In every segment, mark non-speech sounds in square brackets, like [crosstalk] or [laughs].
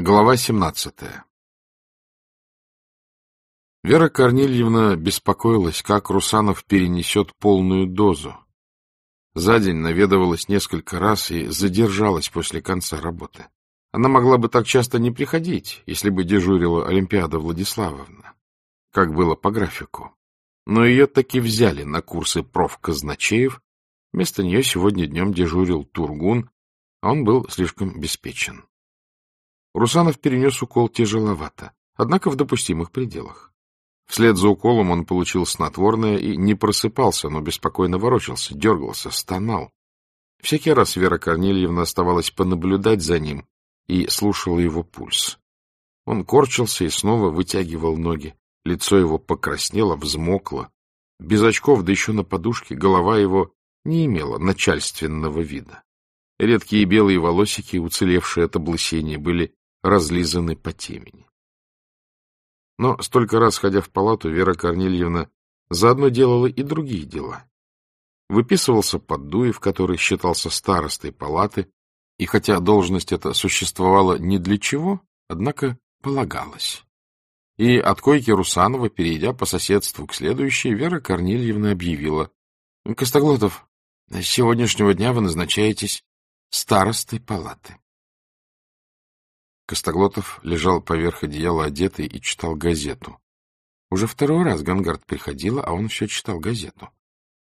Глава 17 Вера Корнильевна беспокоилась, как Русанов перенесет полную дозу. За день наведывалась несколько раз и задержалась после конца работы. Она могла бы так часто не приходить, если бы дежурила Олимпиада Владиславовна, как было по графику. Но ее таки взяли на курсы профказначеев. Вместо нее сегодня днем дежурил Тургун, а он был слишком обеспечен. Русанов перенес укол тяжеловато, однако в допустимых пределах. Вслед за уколом он получил снотворное и не просыпался, но беспокойно ворочался, дергался, стонал. Всякий раз Вера Корнильевна оставалась понаблюдать за ним и слушала его пульс. Он корчился и снова вытягивал ноги. Лицо его покраснело, взмокло. Без очков, да еще на подушке, голова его не имела начальственного вида. Редкие белые волосики, уцелевшие от облысения, были разлизаны по темени. Но столько раз, ходя в палату, Вера Корнильевна заодно делала и другие дела. Выписывался Поддуев, который считался старостой палаты, и хотя должность эта существовала не для чего, однако полагалась. И от койки Русанова, перейдя по соседству к следующей, Вера Корнильевна объявила. — Костоглотов, с сегодняшнего дня вы назначаетесь старостой палаты. Костоглотов лежал поверх одеяла одетый и читал газету. Уже второй раз Гангард приходила, а он все читал газету.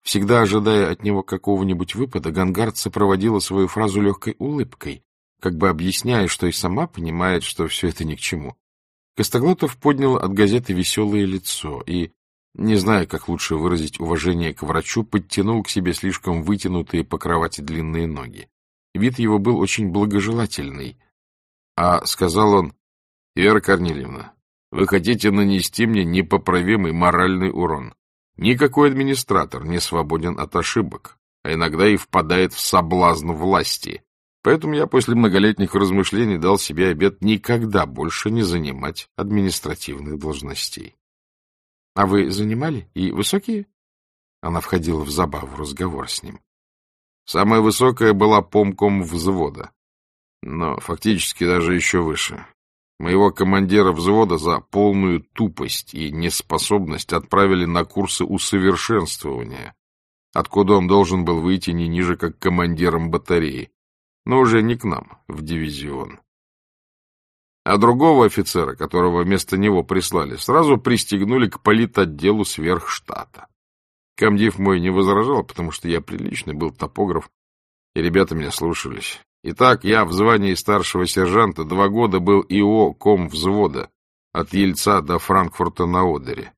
Всегда ожидая от него какого-нибудь выпада, Гангард сопроводила свою фразу легкой улыбкой, как бы объясняя, что и сама понимает, что все это ни к чему. Костоглотов поднял от газеты веселое лицо и, не зная, как лучше выразить уважение к врачу, подтянул к себе слишком вытянутые по кровати длинные ноги. Вид его был очень благожелательный — а сказал он, — Вера Корнильевна, вы хотите нанести мне непоправимый моральный урон. Никакой администратор не свободен от ошибок, а иногда и впадает в соблазн власти. Поэтому я после многолетних размышлений дал себе обет никогда больше не занимать административных должностей. — А вы занимали? И высокие? Она входила в забаву разговор с ним. Самая высокая была помком взвода но фактически даже еще выше. Моего командира взвода за полную тупость и неспособность отправили на курсы усовершенствования, откуда он должен был выйти не ниже, как командиром батареи, но уже не к нам, в дивизион. А другого офицера, которого вместо него прислали, сразу пристегнули к политотделу сверхштата. Комдив мой не возражал, потому что я приличный, был топограф, и ребята меня слушались. Итак, я в звании старшего сержанта два года был ИО ком взвода, от Ельца до Франкфурта на Одере.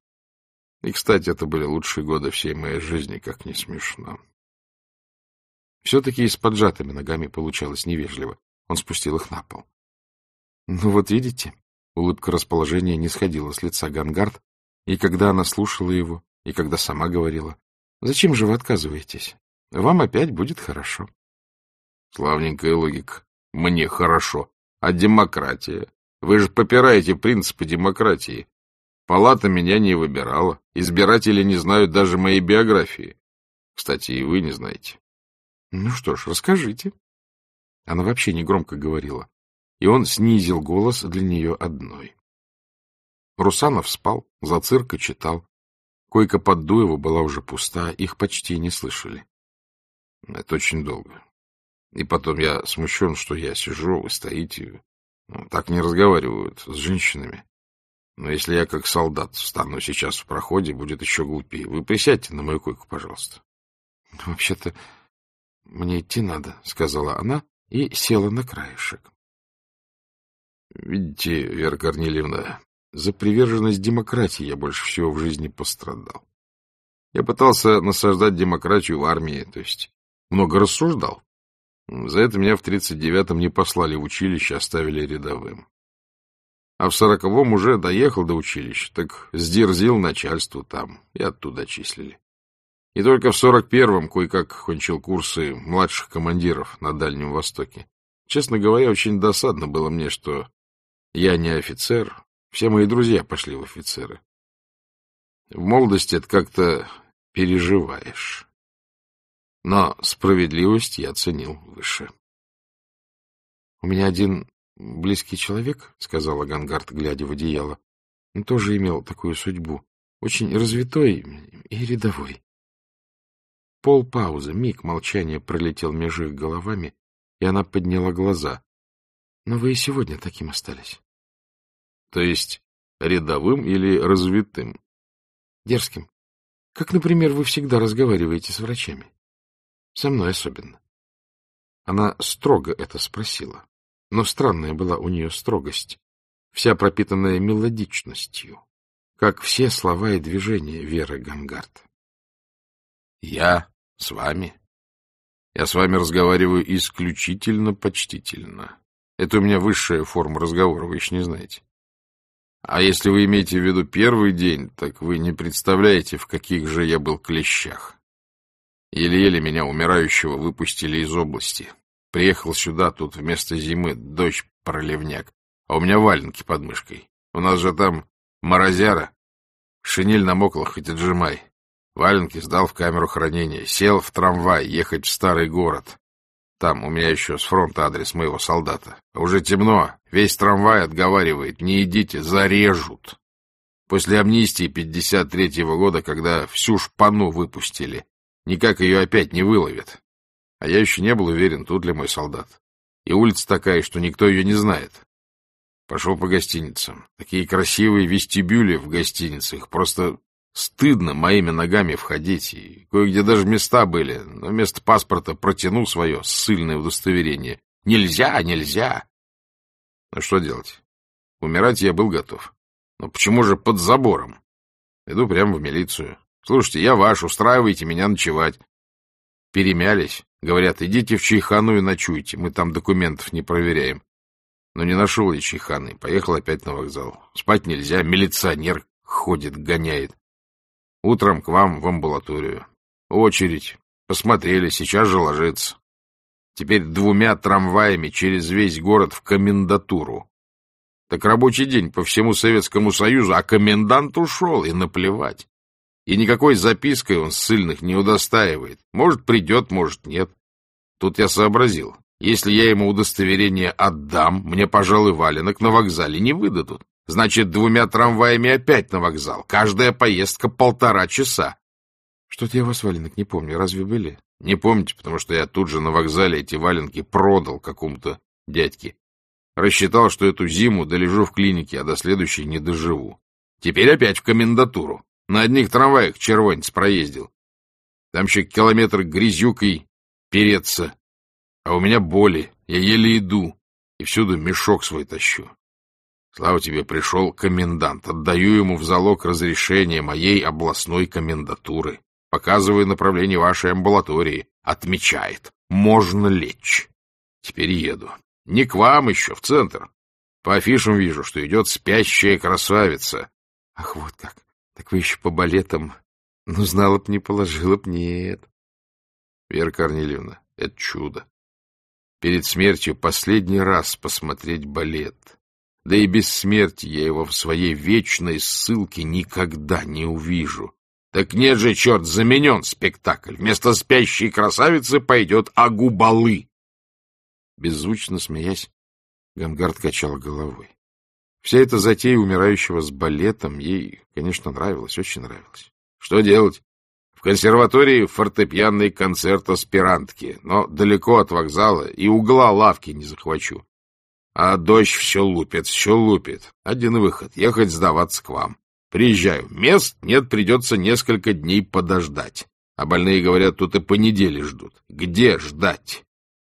И, кстати, это были лучшие годы всей моей жизни, как не смешно. Все-таки и с поджатыми ногами получалось невежливо. Он спустил их на пол. — Ну вот видите, улыбка расположения не сходила с лица Гангард, и когда она слушала его, и когда сама говорила, — Зачем же вы отказываетесь? Вам опять будет хорошо. Славненькая логика. Мне хорошо. А демократия? Вы же попираете принципы демократии. Палата меня не выбирала. Избиратели не знают даже моей биографии. Кстати, и вы не знаете. Ну что ж, расскажите. Она вообще не громко говорила, и он снизил голос для нее одной. Русанов спал, за цирка читал. Койка под Дуева была уже пуста, их почти не слышали. Это очень долго. И потом я смущен, что я сижу, вы стоите. Ну, так не разговаривают с женщинами. Но если я как солдат встану сейчас в проходе, будет еще глупее. Вы присядьте на мою койку, пожалуйста. [laughs] — Вообще-то мне идти надо, — сказала она и села на краешек. — Видите, Вера Корнильевна, за приверженность демократии я больше всего в жизни пострадал. Я пытался насаждать демократию в армии, то есть много рассуждал. За это меня в 39-м не послали в училище, оставили рядовым. А в сороковом уже доехал до училища, так сдерзил начальству там, и оттуда числили. И только в сорок первом кое-как кончил курсы младших командиров на Дальнем Востоке. Честно говоря, очень досадно было мне, что я не офицер, все мои друзья пошли в офицеры. В молодости это как-то переживаешь. Но справедливость я ценил выше. У меня один близкий человек, — сказала Гангард, глядя в одеяло, — тоже имел такую судьбу. Очень развитой и рядовой. Пол паузы, миг молчания пролетел между их головами, и она подняла глаза. — Но вы и сегодня таким остались. — То есть рядовым или развитым? — Дерзким. Как, например, вы всегда разговариваете с врачами. Со мной особенно. Она строго это спросила. Но странная была у нее строгость, вся пропитанная мелодичностью, как все слова и движения Веры Гангард. — Я с вами? Я с вами разговариваю исключительно почтительно. Это у меня высшая форма разговора, вы еще не знаете. А если вы имеете в виду первый день, так вы не представляете, в каких же я был клещах. Еле-еле меня, умирающего, выпустили из области. Приехал сюда, тут вместо зимы дождь проливняк, а у меня валенки под мышкой. У нас же там морозяра. Шинель намокла, хоть отжимай. Валенки сдал в камеру хранения, сел в трамвай ехать в старый город. Там у меня еще с фронта адрес моего солдата. Уже темно, весь трамвай отговаривает, не идите, зарежут. После амнистии 53-го года, когда всю шпану выпустили, никак ее опять не выловят. А я еще не был уверен, тут ли мой солдат. И улица такая, что никто ее не знает. Пошел по гостиницам. Такие красивые вестибюли в гостиницах, просто Стыдно моими ногами входить, и кое-где даже места были, но вместо паспорта протянул свое ссыльное удостоверение. Нельзя, нельзя! Ну что делать? Умирать я был готов. Но почему же под забором? Иду прямо в милицию. Слушайте, я ваш, устраивайте меня ночевать. Перемялись. Говорят, идите в Чайхану и ночуйте, мы там документов не проверяем. Но не нашел я Чайханы, поехал опять на вокзал. Спать нельзя, милиционер ходит, гоняет. Утром к вам в амбулаторию. Очередь. Посмотрели, сейчас же ложится. Теперь двумя трамваями через весь город в комендатуру. Так рабочий день по всему Советскому Союзу, а комендант ушел, и наплевать. И никакой запиской он ссыльных не удостаивает. Может, придет, может, нет. Тут я сообразил. Если я ему удостоверение отдам, мне, пожалуй, валенок на вокзале не выдадут. Значит, двумя трамваями опять на вокзал. Каждая поездка полтора часа. Что-то я вас валенок не помню. Разве были? Не помните, потому что я тут же на вокзале эти валенки продал какому-то дядьке. Рассчитал, что эту зиму долежу в клинике, а до следующей не доживу. Теперь опять в комендатуру. На одних трамваях червонец проездил. Там еще километр грязюкой переться. А у меня боли, я еле иду, и всюду мешок свой тащу. Слава тебе, пришел комендант. Отдаю ему в залог разрешение моей областной комендатуры. Показываю направление вашей амбулатории. Отмечает. Можно лечь. Теперь еду. Не к вам еще, в центр. По афишам вижу, что идет спящая красавица. Ах, вот как. Так вы еще по балетам. Ну, знала б, не положила б, нет. Вера Корнильевна, это чудо. Перед смертью последний раз посмотреть балет. Да и без смерти я его в своей вечной ссылке никогда не увижу. Так нет же, черт, заменен спектакль. Вместо спящей красавицы пойдет Агубалы. Беззвучно смеясь, Гангард качал головой. Вся эта затея умирающего с балетом ей, конечно, нравилась, очень нравилась. Что делать? В консерватории фортепианный концерт аспирантки, но далеко от вокзала и угла лавки не захвачу. А дождь все лупит, все лупит. Один выход — ехать сдаваться к вам. Приезжаю. Мест нет, придется несколько дней подождать. А больные говорят, тут и по неделе ждут. Где ждать?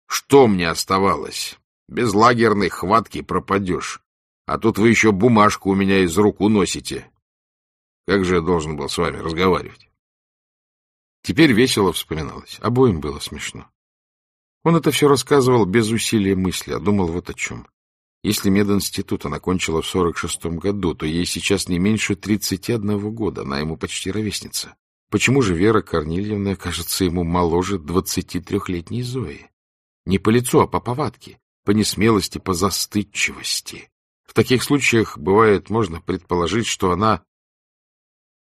Что мне оставалось? Без лагерной хватки пропадешь. А тут вы еще бумажку у меня из рук уносите. Как же я должен был с вами разговаривать? Теперь весело вспоминалось. Обоим было смешно. Он это все рассказывал без усилия мысли, а думал вот о чем. Если мединститут она кончила в 46-м году, то ей сейчас не меньше 31 года, она ему почти ровесница. Почему же Вера Корнильевна кажется ему моложе 23-летней Зои? Не по лицу, а по повадке, по несмелости, по застыдчивости. Таких случаях, бывает, можно предположить, что она...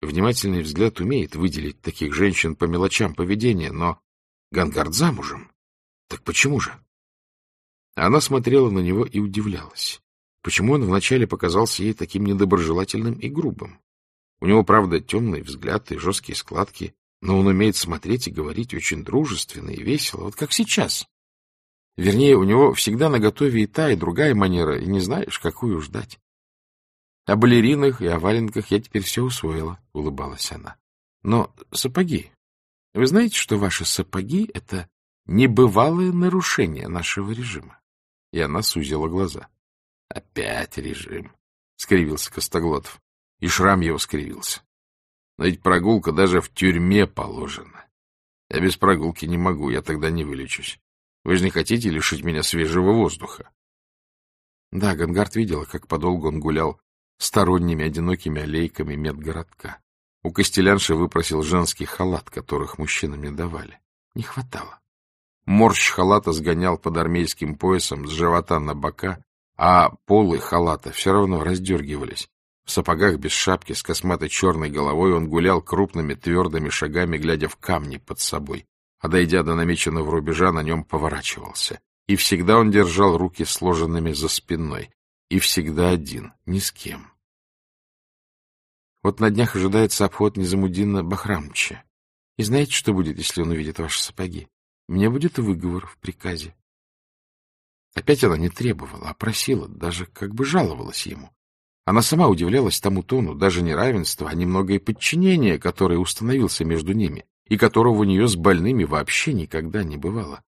Внимательный взгляд умеет выделить таких женщин по мелочам поведения, но Гангард замужем. Так почему же? Она смотрела на него и удивлялась. Почему он вначале показался ей таким недоброжелательным и грубым? У него, правда, темный взгляд и жесткие складки, но он умеет смотреть и говорить очень дружественно и весело, вот как сейчас. Вернее, у него всегда наготове и та, и другая манера, и не знаешь, какую ждать. О балеринах и о валенках я теперь все усвоила, — улыбалась она. Но сапоги. Вы знаете, что ваши сапоги — это небывалое нарушение нашего режима? И она сузила глаза. — Опять режим, — скривился Костоглотов. И шрам его скривился. Но ведь прогулка даже в тюрьме положена. Я без прогулки не могу, я тогда не вылечусь. Вы же не хотите лишить меня свежего воздуха? Да, Гангард видела, как подолгу он гулял сторонними одинокими аллейками медгородка. У Костелянши выпросил женский халат, которых мужчинам не давали. Не хватало. Морщ халата сгонял под армейским поясом с живота на бока, а полы халата все равно раздергивались. В сапогах без шапки, с косматой черной головой он гулял крупными твердыми шагами, глядя в камни под собой, а, дойдя до намеченного рубежа, на нем поворачивался. И всегда он держал руки сложенными за спиной. И всегда один, ни с кем. Вот на днях ожидается обход Низамудина Бахрамча. И знаете, что будет, если он увидит ваши сапоги? Мне будет выговор в приказе. Опять она не требовала, а просила, даже как бы жаловалась ему. Она сама удивлялась тому тону, даже не равенства, а немного и подчинения, которое установился между ними, и которого у нее с больными вообще никогда не бывало.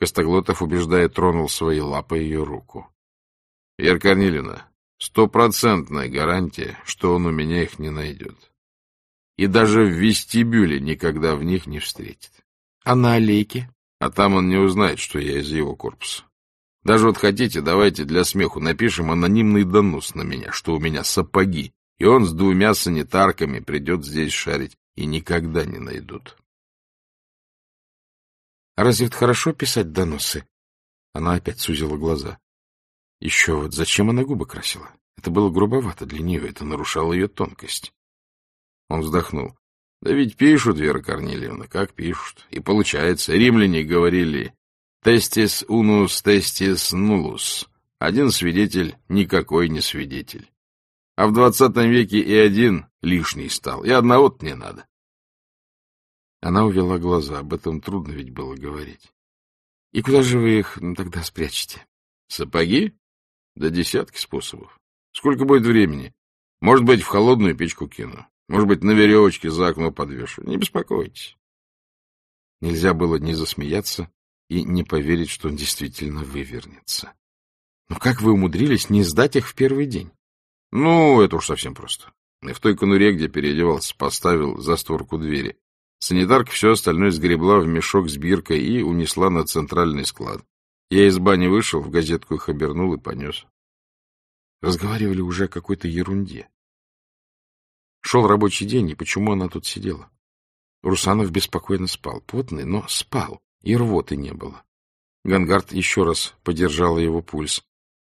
Костоглотов, убеждая, тронул своей лапой ее руку. — Вера Корнилина, стопроцентная гарантия, что он у меня их не найдет. И даже в вестибюле никогда в них не встретит. — А на аллейке? — А там он не узнает, что я из его корпуса. Даже вот хотите, давайте для смеху напишем анонимный донос на меня, что у меня сапоги, и он с двумя санитарками придет здесь шарить, и никогда не найдут. Разве это хорошо писать доносы? Она опять сузила глаза. Еще вот зачем она губы красила? Это было грубовато для нее, это нарушало ее тонкость. Он вздохнул. Да ведь пишут, Вера Корнильевна, как пишут. И получается, римляне говорили, Тестис унус, тестис нулус. Один свидетель никакой не свидетель. А в двадцатом веке и один лишний стал, и одного-то не надо. Она увела глаза, об этом трудно ведь было говорить. — И куда же вы их тогда спрячете? — Сапоги? Да десятки способов. Сколько будет времени? Может быть, в холодную печку кину. Может быть, на веревочке за окно подвешу. Не беспокойтесь. Нельзя было не засмеяться, и не поверить, что он действительно вывернется. Но как вы умудрились не сдать их в первый день? Ну, это уж совсем просто. В той конуре, где переодевался, поставил за створку двери. Санитарка все остальное сгребла в мешок с биркой и унесла на центральный склад. Я из бани вышел, в газетку их обернул и понес. Разговаривали уже о какой-то ерунде. Шел рабочий день, и почему она тут сидела? Русанов беспокойно спал, потный, но спал и рвоты не было. Гангард еще раз подержала его пульс.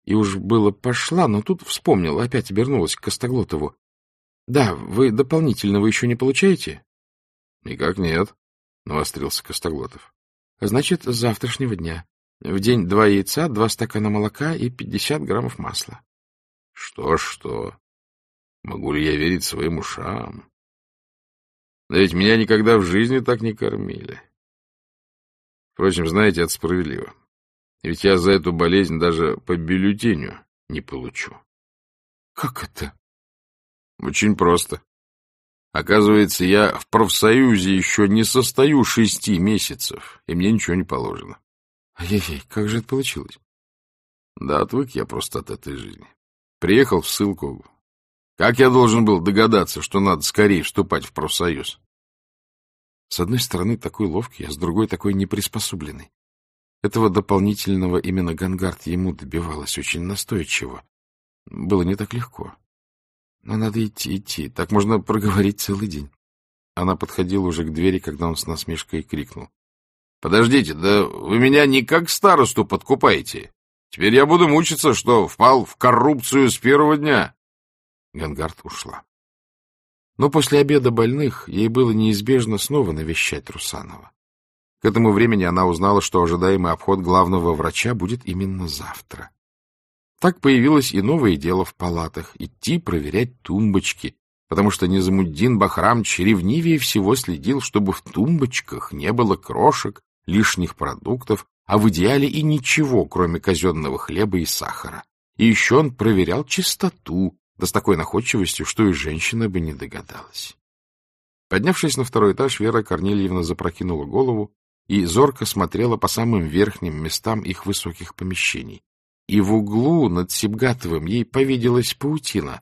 И уж было пошла, но тут вспомнила, опять обернулась к Костоглотову. — Да, вы дополнительного еще не получаете? — Никак нет, — навострился Костоглотов. — Значит, с завтрашнего дня. В день два яйца, два стакана молока и пятьдесят граммов масла. Что, — Что-что? Могу ли я верить своим ушам? Да ведь меня никогда в жизни так не кормили. Впрочем, знаете, это справедливо. Ведь я за эту болезнь даже по бюллетеню не получу. Как это? Очень просто. Оказывается, я в профсоюзе еще не состою шести месяцев, и мне ничего не положено. Ай-яй-яй, как же это получилось? Да отвык я просто от этой жизни. Приехал в ссылку. Как я должен был догадаться, что надо скорее вступать в профсоюз? С одной стороны такой ловкий, а с другой такой неприспособленный. Этого дополнительного именно Гангард ему добивалась очень настойчиво. Было не так легко. Но надо идти, идти. Так можно проговорить целый день. Она подходила уже к двери, когда он с насмешкой крикнул. — Подождите, да вы меня не как старосту подкупаете. Теперь я буду мучиться, что впал в коррупцию с первого дня. Гангард ушла. Но после обеда больных ей было неизбежно снова навещать Русанова. К этому времени она узнала, что ожидаемый обход главного врача будет именно завтра. Так появилось и новое дело в палатах — идти проверять тумбочки, потому что Низамуддин Бахрамч ревнивее всего следил, чтобы в тумбочках не было крошек, лишних продуктов, а в идеале и ничего, кроме казенного хлеба и сахара. И еще он проверял чистоту, да с такой находчивостью, что и женщина бы не догадалась. Поднявшись на второй этаж, Вера Корнильевна запрокинула голову и зорко смотрела по самым верхним местам их высоких помещений, и в углу над Сибгатовым ей повиделась паутина.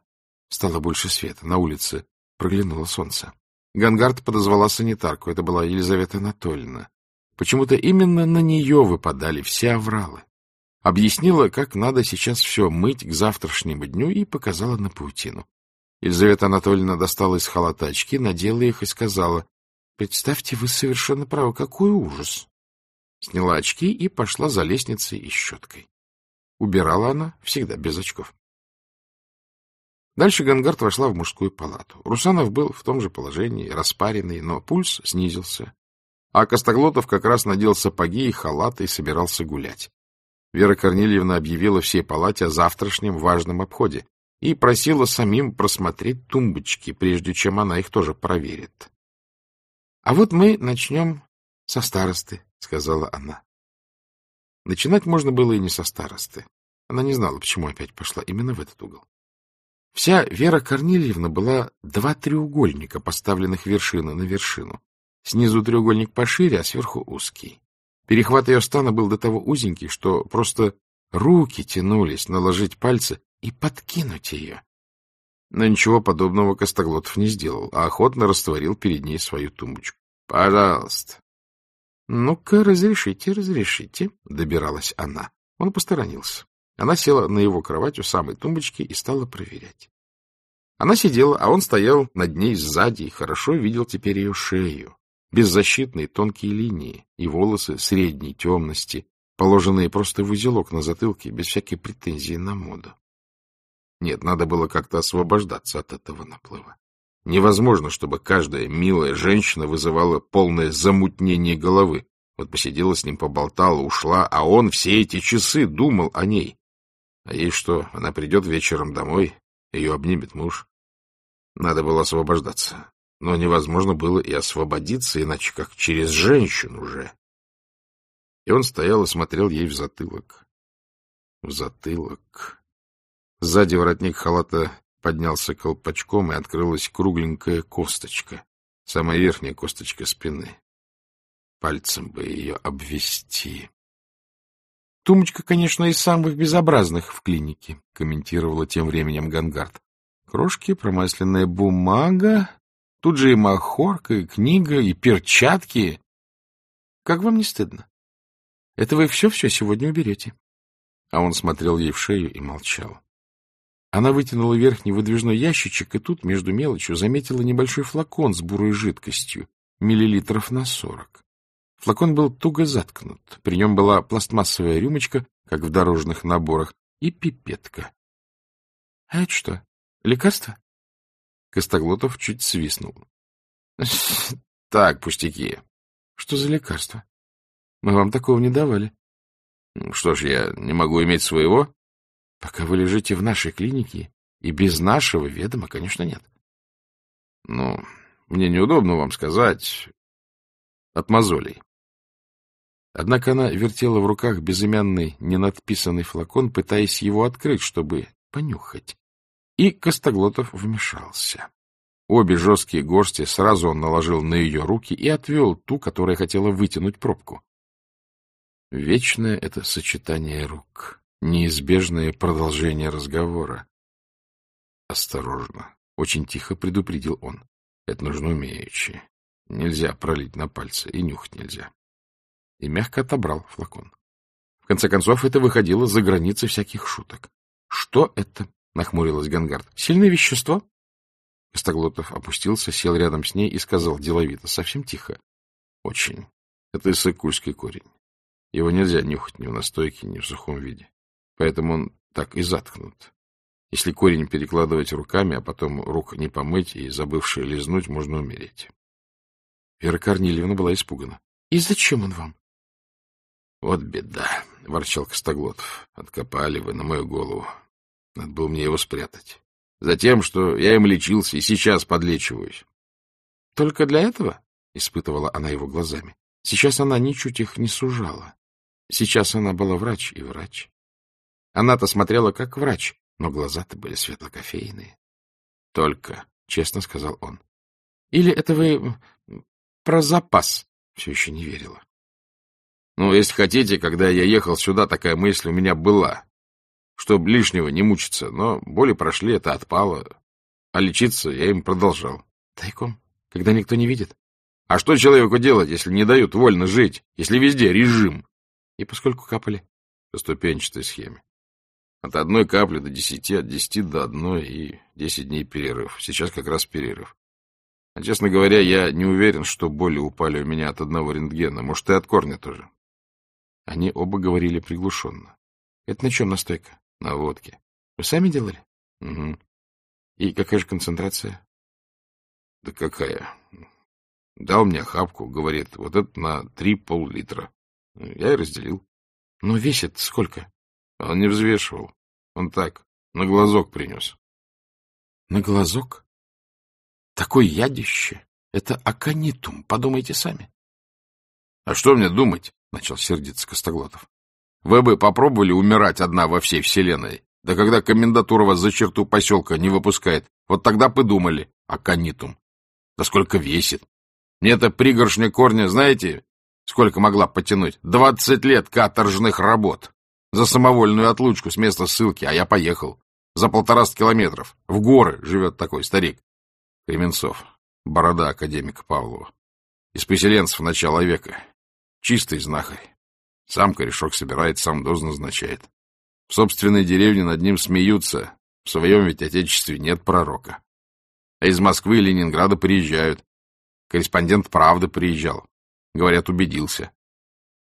Стало больше света. На улице проглянуло солнце. Гангард подозвала санитарку. Это была Елизавета Анатольевна. Почему-то именно на нее выпадали все овралы. Объяснила, как надо сейчас все мыть к завтрашнему дню и показала на паутину. Елизавета Анатольевна достала из халата очки, надела их и сказала, — Представьте, вы совершенно правы, какой ужас! Сняла очки и пошла за лестницей и щеткой. Убирала она всегда без очков. Дальше Гангард вошла в мужскую палату. Русанов был в том же положении, распаренный, но пульс снизился. А Костоглотов как раз надел сапоги и халат и собирался гулять. Вера Корнильевна объявила всей палате о завтрашнем важном обходе и просила самим просмотреть тумбочки, прежде чем она их тоже проверит. — А вот мы начнем со старосты, — сказала она. Начинать можно было и не со старосты. Она не знала, почему опять пошла именно в этот угол. Вся Вера Корнильевна была два треугольника, поставленных вершина на вершину. Снизу треугольник пошире, а сверху узкий. Перехват ее стана был до того узенький, что просто руки тянулись наложить пальцы и подкинуть ее. Но ничего подобного Костоглотов не сделал, а охотно растворил перед ней свою тумбочку. — Пожалуйста. — Ну-ка, разрешите, разрешите, — добиралась она. Он посторонился. Она села на его кровать у самой тумбочки и стала проверять. Она сидела, а он стоял над ней сзади и хорошо видел теперь ее шею, беззащитные тонкие линии и волосы средней темности, положенные просто в узелок на затылке, без всякой претензии на моду. Нет, надо было как-то освобождаться от этого наплыва. Невозможно, чтобы каждая милая женщина вызывала полное замутнение головы. Вот посидела с ним, поболтала, ушла, а он все эти часы думал о ней. А ей что, она придет вечером домой, ее обнимет муж. Надо было освобождаться. Но невозможно было и освободиться, иначе как через женщину же. И он стоял и смотрел ей в затылок. В затылок. Сзади воротник халата поднялся колпачком, и открылась кругленькая косточка, самая верхняя косточка спины. Пальцем бы ее обвести. Тумочка, конечно, из самых безобразных в клинике, комментировала тем временем Гангард. Крошки, промасленная бумага, тут же и махорка, и книга, и перчатки. Как вам не стыдно? Это вы все-все сегодня уберете. А он смотрел ей в шею и молчал. Она вытянула верхний выдвижной ящичек, и тут, между мелочью, заметила небольшой флакон с бурой жидкостью, миллилитров на сорок. Флакон был туго заткнут. При нем была пластмассовая рюмочка, как в дорожных наборах, и пипетка. — А это что, лекарство? Костоглотов чуть свистнул. — Так, пустяки. — Что за лекарство? Мы вам такого не давали. — Что ж, я не могу иметь своего? Пока вы лежите в нашей клинике, и без нашего ведома, конечно, нет. Ну, мне неудобно вам сказать. От мозолей. Однако она вертела в руках безымянный, ненадписанный флакон, пытаясь его открыть, чтобы понюхать. И Костоглотов вмешался. Обе жесткие горсти сразу он наложил на ее руки и отвел ту, которая хотела вытянуть пробку. Вечное это сочетание рук неизбежное продолжение разговора. Осторожно, очень тихо предупредил он. Это нужно умеючи. Нельзя пролить на пальцы, и нюхать нельзя. И мягко отобрал флакон. В конце концов, это выходило за границы всяких шуток. — Что это? — нахмурилась Гангард. — Сильное вещество? Костоглотов опустился, сел рядом с ней и сказал деловито, совсем тихо. — Очень. Это иссыкульский корень. Его нельзя нюхать ни в настойке, ни в сухом виде. Поэтому он так и заткнут. Если корень перекладывать руками, а потом рук не помыть и, забывший лизнуть, можно умереть. Вера Корнильевна была испугана. И зачем он вам? — Вот беда, — ворчал Костоглотов. — Откопали вы на мою голову. Надо было мне его спрятать. Затем, что я им лечился и сейчас подлечиваюсь. — Только для этого? — испытывала она его глазами. Сейчас она ничуть их не сужала. Сейчас она была врач и врач. Она-то смотрела как врач, но глаза-то были светло-кофейные. — Только, — честно сказал он. — Или это вы про запас? Все еще не верила. — Ну, если хотите, когда я ехал сюда, такая мысль у меня была. Чтоб лишнего не мучиться, но боли прошли, это отпало. А лечиться я им продолжал. — Тайком? Когда никто не видит? — А что человеку делать, если не дают вольно жить, если везде режим? — И поскольку капали? — По ступенчатой схеме. От одной капли до десяти, от десяти до одной и десять дней перерыв. Сейчас как раз перерыв. А, честно говоря, я не уверен, что боли упали у меня от одного рентгена. Может, и от корня тоже. Они оба говорили приглушенно. — Это на чем настойка? — На водке. — Вы сами делали? — Угу. — И какая же концентрация? — Да какая? Дал мне хапку, говорит, вот это на три пол-литра. Я и разделил. — Но весит сколько? Он не взвешивал. Он так, на глазок принес. На глазок? Такое ядище. Это аконитум, подумайте сами. — А что мне думать? — начал сердиться Костоглотов. — Вы бы попробовали умирать одна во всей вселенной. Да когда комендатура вас за черту поселка не выпускает, вот тогда подумали. Аконитум. Да сколько весит. Мне-то пригоршня корня, знаете, сколько могла потянуть? Двадцать лет каторжных работ за самовольную отлучку с места ссылки, а я поехал. За полтораста километров. В горы живет такой старик. Кременцов. Борода академика Павлова. Из поселенцев начала века. Чистый знахарь. Сам корешок собирает, сам доз назначает. В собственной деревне над ним смеются. В своем ведь отечестве нет пророка. А из Москвы и Ленинграда приезжают. Корреспондент «Правды» приезжал. Говорят, убедился.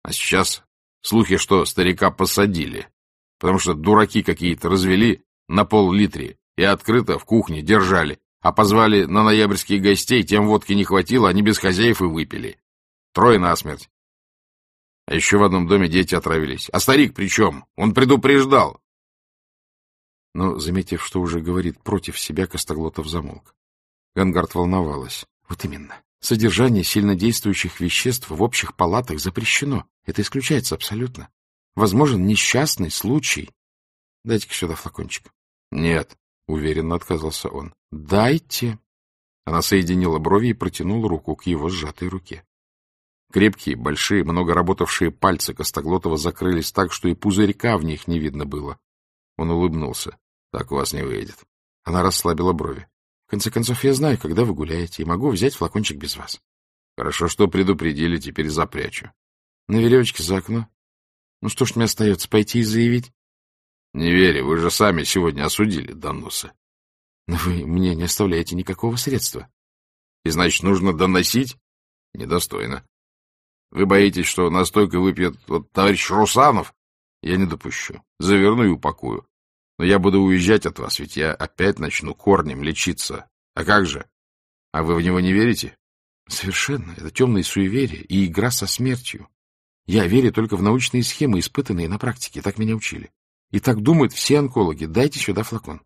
А сейчас Слухи, что старика посадили, потому что дураки какие-то развели на пол-литре и открыто в кухне держали, а позвали на ноябрьские гостей, тем водки не хватило, они без хозяев и выпили. Трое насмерть. А еще в одном доме дети отравились. А старик при чем? Он предупреждал. Но, заметив, что уже говорит против себя, Костоглотов замолк. Гангард волновалась. Вот именно. Содержание сильнодействующих веществ в общих палатах запрещено. Это исключается абсолютно. Возможен несчастный случай. Дайте-ка сюда флакончик. Нет, уверенно отказался он. Дайте. Она соединила брови и протянула руку к его сжатой руке. Крепкие, большие, много работавшие пальцы Костоглотова закрылись так, что и пузырька в них не видно было. Он улыбнулся. Так у вас не выйдет. Она расслабила брови. Конце концов, я знаю, когда вы гуляете, и могу взять флакончик без вас. Хорошо, что предупредили, теперь запрячу. На веревочке за окно. Ну что ж мне остается, пойти и заявить? Не верю, вы же сами сегодня осудили доносы. Но вы мне не оставляете никакого средства. И значит, нужно доносить? Недостойно. Вы боитесь, что настойка выпьет вот товарищ Русанов? Я не допущу. Заверну и упакую. Но я буду уезжать от вас, ведь я опять начну корнем лечиться. А как же? А вы в него не верите? Совершенно. Это темные суеверия и игра со смертью. Я верю только в научные схемы, испытанные на практике. Так меня учили. И так думают все онкологи. Дайте сюда флакон.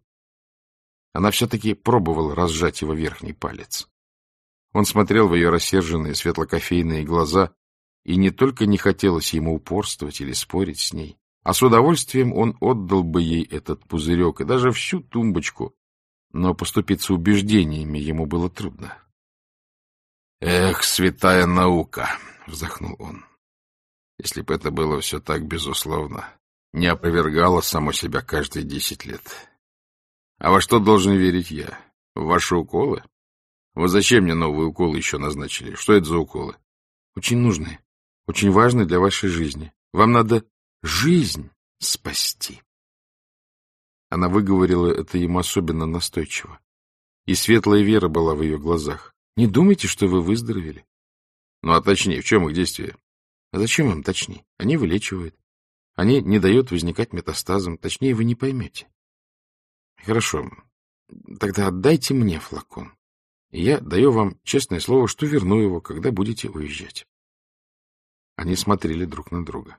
Она все-таки пробовала разжать его верхний палец. Он смотрел в ее рассерженные светло-кофейные глаза, и не только не хотелось ему упорствовать или спорить с ней, а с удовольствием он отдал бы ей этот пузырек и даже всю тумбочку, но поступиться убеждениями ему было трудно. — Эх, святая наука! — вздохнул он. — Если бы это было все так, безусловно, не опровергало само себя каждые десять лет. А во что должен верить я? В ваши уколы? Вот зачем мне новые уколы еще назначили? Что это за уколы? Очень нужные, очень важные для вашей жизни. Вам надо жизнь спасти. Она выговорила это ему особенно настойчиво. И светлая вера была в ее глазах. Не думайте, что вы выздоровели. Ну, а точнее, в чем их действие? А зачем им точнее? Они вылечивают. Они не дают возникать метастазам. Точнее, вы не поймете. Хорошо. Тогда отдайте мне флакон. И я даю вам честное слово, что верну его, когда будете уезжать. Они смотрели друг на друга.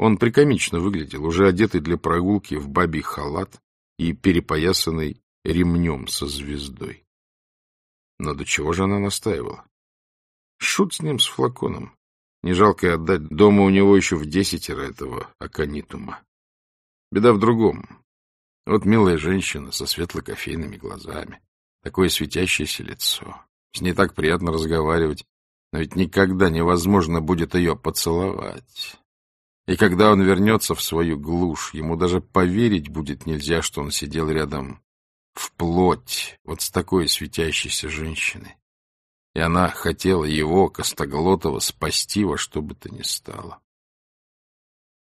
Он прикомично выглядел, уже одетый для прогулки в бабий халат и перепоясанный ремнем со звездой. Но до чего же она настаивала? Шут с ним, с флаконом. Не жалко и отдать. Дома у него еще в десятеро этого аконитума. Беда в другом. Вот милая женщина со светло-кофейными глазами, такое светящееся лицо. С ней так приятно разговаривать, но ведь никогда невозможно будет ее поцеловать. И когда он вернется в свою глушь, ему даже поверить будет нельзя, что он сидел рядом вплоть вот с такой светящейся женщиной. И она хотела его, Костоглотова, спасти во что бы то ни стало.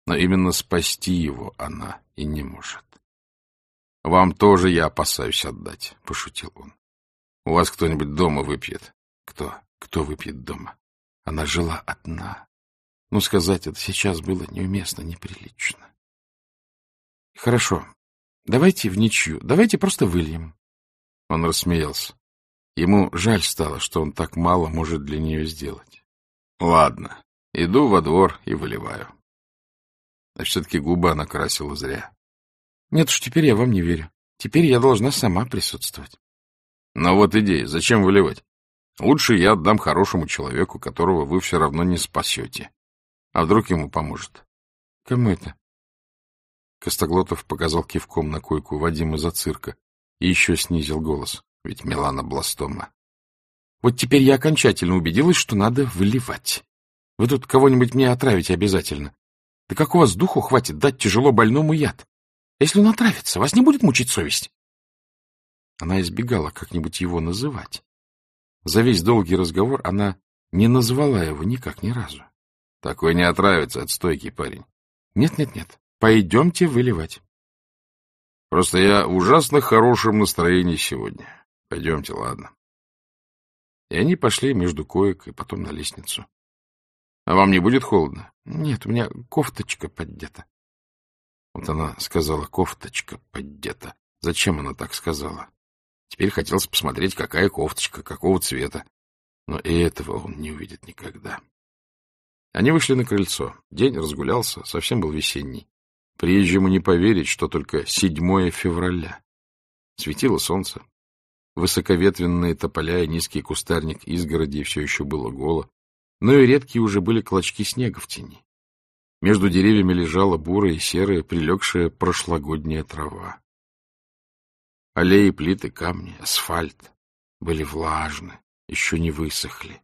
Но именно спасти его она и не может. — Вам тоже я опасаюсь отдать, — пошутил он. — У вас кто-нибудь дома выпьет? — Кто? Кто выпьет дома? Она жила одна. Ну, сказать это сейчас было неуместно, неприлично. — Хорошо. Давайте в ничью. Давайте просто выльем. Он рассмеялся. Ему жаль стало, что он так мало может для нее сделать. — Ладно, иду во двор и выливаю. А все-таки губы она красила зря. — Нет уж, теперь я вам не верю. Теперь я должна сама присутствовать. — Но вот идея. Зачем выливать? Лучше я отдам хорошему человеку, которого вы все равно не спасете. А вдруг ему поможет? — Кому это? Костоглотов показал кивком на койку Вадима за цирка и еще снизил голос, ведь Милана Бластома. — Вот теперь я окончательно убедилась, что надо выливать. Вы тут кого-нибудь мне отравите обязательно. Да как у вас духу хватит дать тяжело больному яд? Если он отравится, вас не будет мучить совесть? Она избегала как-нибудь его называть. За весь долгий разговор она не назвала его никак ни разу. — Такой не отравится, отстойкий парень. Нет, нет, нет. Пойдемте выливать. Просто я в ужасно хорошем настроении сегодня. Пойдемте, ладно. И они пошли между коек и потом на лестницу. — А вам не будет холодно? — Нет, у меня кофточка поддета. Вот она сказала, кофточка поддета. Зачем она так сказала? Теперь хотелось посмотреть, какая кофточка, какого цвета. Но и этого он не увидит никогда. Они вышли на крыльцо. День разгулялся, совсем был весенний. Приезжему не поверить, что только 7 февраля. Светило солнце. Высоковетвенные тополя и низкий кустарник изгороди все еще было голо, но и редкие уже были клочки снега в тени. Между деревьями лежала бурая и серая, прилегшая прошлогодняя трава. Аллеи, плиты, камни, асфальт были влажны, еще не высохли.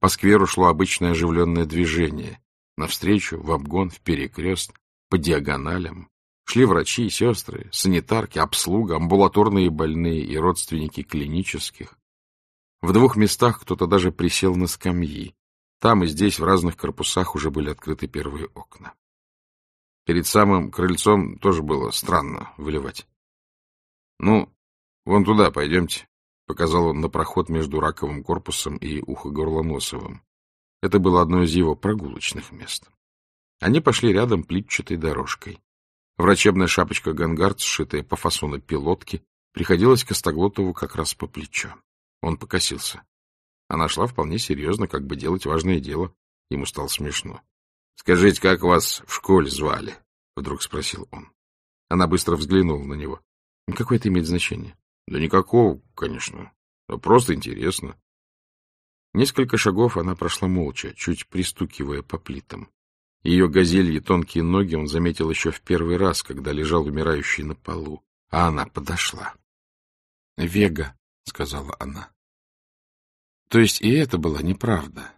По скверу шло обычное оживленное движение. Навстречу, в обгон, в перекрест, по диагоналям. Шли врачи и сестры, санитарки, обслуга, амбулаторные больные и родственники клинических. В двух местах кто-то даже присел на скамьи. Там и здесь в разных корпусах уже были открыты первые окна. Перед самым крыльцом тоже было странно выливать. — Ну, вон туда пойдемте, — показал он на проход между раковым корпусом и ухогорлоносовым. Это было одно из его прогулочных мест. Они пошли рядом плитчатой дорожкой. Врачебная шапочка гангард, сшитая по фасону пилотки, приходилась Костоглотову как раз по плечу. Он покосился. Она шла вполне серьезно, как бы делать важное дело. Ему стало смешно. — Скажите, как вас в школе звали? — вдруг спросил он. Она быстро взглянула на него. Какое это имеет значение? Да никакого, конечно. Просто интересно. Несколько шагов она прошла молча, чуть пристукивая по плитам. Ее газельи тонкие ноги он заметил еще в первый раз, когда лежал умирающий на полу. А она подошла. — Вега, — сказала она. То есть и это была неправда.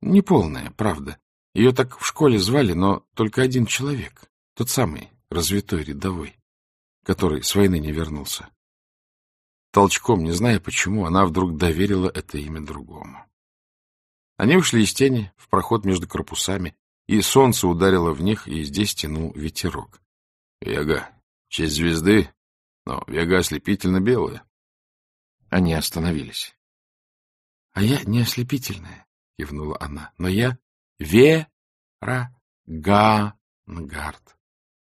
Неполная правда. Ее так в школе звали, но только один человек. Тот самый, развитой рядовой который с войны не вернулся. Толчком, не зная почему, она вдруг доверила это имя другому. Они вышли из тени в проход между корпусами, и солнце ударило в них, и здесь тянул ветерок. Вега, честь звезды, но Вега ослепительно белая. Они остановились. — А я не ослепительная, — кивнула она, — но я Вера Гангард.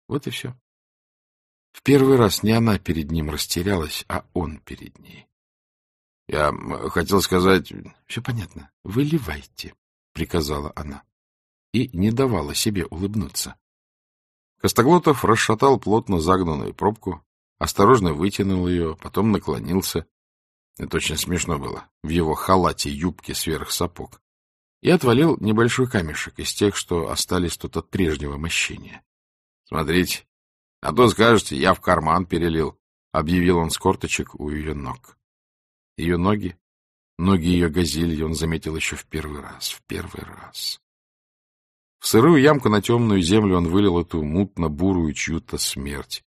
Вот и все. В первый раз не она перед ним растерялась, а он перед ней. — Я хотел сказать... — Все понятно. Выливайте, — приказала она. и не давала себе улыбнуться. Костоглотов расшатал плотно загнанную пробку, осторожно вытянул ее, потом наклонился. Это очень смешно было, в его халате юбке сверх сапог. И отвалил небольшой камешек из тех, что остались тут от прежнего мощения. — Смотрите, а то скажете, я в карман перелил, — объявил он с корточек у ее ног. Ее ноги, ноги ее газельи он заметил еще в первый раз, в первый раз. В сырую ямку на темную землю он вылил эту мутно-бурую чью-то смерть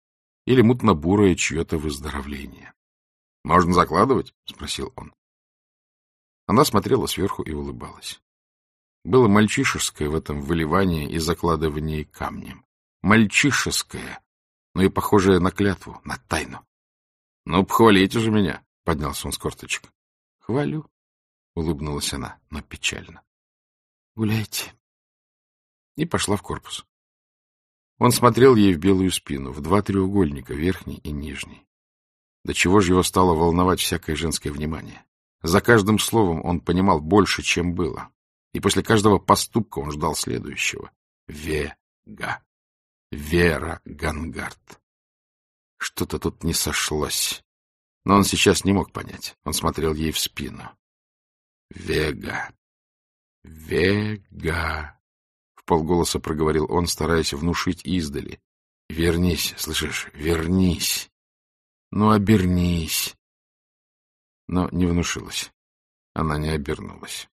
или мутно-бурое чье-то выздоровление. — Можно закладывать? — спросил он. Она смотрела сверху и улыбалась. Было мальчишеское в этом выливании и закладывании камнем. Мальчишеское, но и похожее на клятву, на тайну. — Ну, похвалите же меня, — поднялся он с корточек. — Хвалю, — улыбнулась она, но печально. — Гуляйте. И пошла в корпус. Он смотрел ей в белую спину, в два треугольника, верхний и нижний. До чего же его стало волновать всякое женское внимание? За каждым словом он понимал больше, чем было. И после каждого поступка он ждал следующего. Вега. Вера Гангард. Что-то тут не сошлось. Но он сейчас не мог понять. Он смотрел ей в спину. Вега. Вега полголоса проговорил он, стараясь внушить издали. — Вернись, слышишь, вернись. Ну, обернись. Но не внушилась. Она не обернулась.